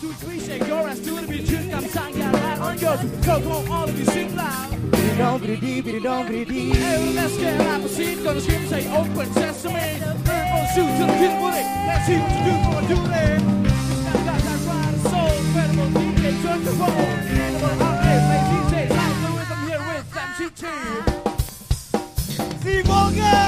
do too cliche, your ass it to be truth. I'm saying out loud on your yours. Go home, all of you sing loud. Bree don't, bree dee, bree don't, bree dee. Hey, let's get out of seat. Gonna scream, say open sesame. Burn on suit till the kid with it. Let's see what you do for a doodle. Got that ride of soul, incredible DJ, turn the roll. Animal out there, play DJ, live the rhythm here with MC2. See you, again.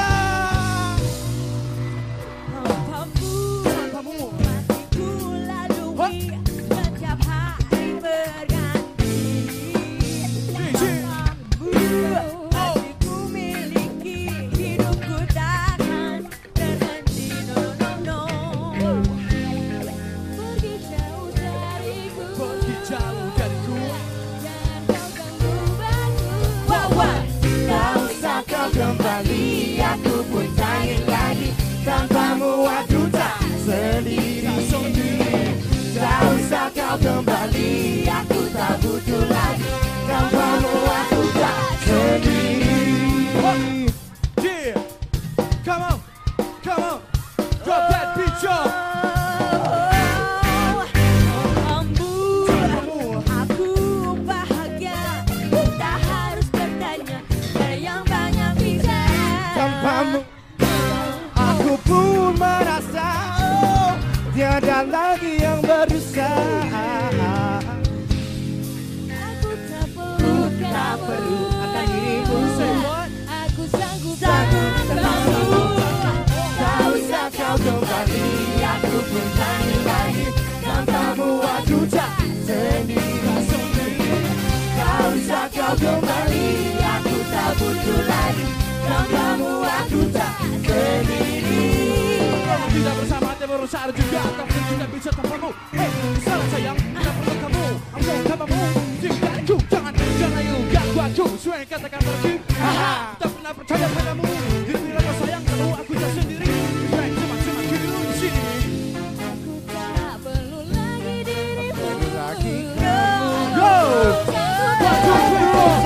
Aku tak butuh lagi tanpamu aku tak sendiri. Yeah. Come on. Come on. Drop that beat, y'all. Ambu, Tanpamu. aku bahagia Tak tiada lagi yang berusaha. Aku tak perlu Tak perlu akan dirimu. Aku sanggup Sanggup tanpamu Tak usah kau kembali, aku pun tak ingin lagi tanpamu aku tak sendiri. Tak usah kau kembali, berusaha juga Tapi tidak bisa tanpamu Hei, salah sayang Tidak perlu kamu. Aku tanpamu Tinggalku Jangan Jangan ayo Ganggu aku Suai katakan pergi Haha Tak pernah percaya padamu. Kau sayang aku tak sendiri. Suai cuma-cuma ku di sini. Aku tak perlu lagi dirimu. Lagi Go! One, two, three, four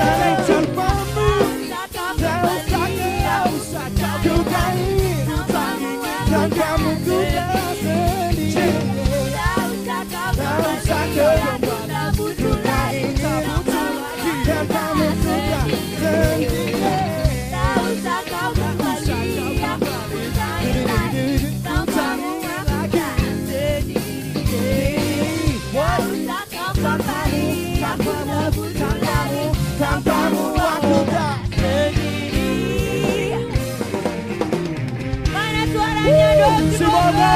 Semoga.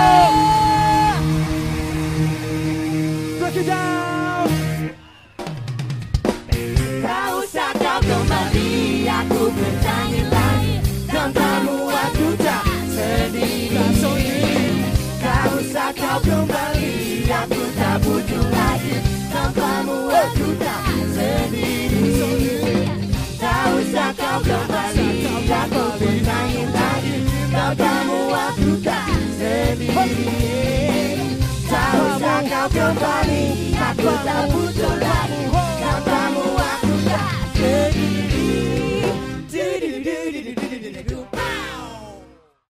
Break it down. Tak usah kembali, aku ingin lagi. Tanpamu aku tak sendiri Tak usah kau kembali, kembali, aku tak butuh lagi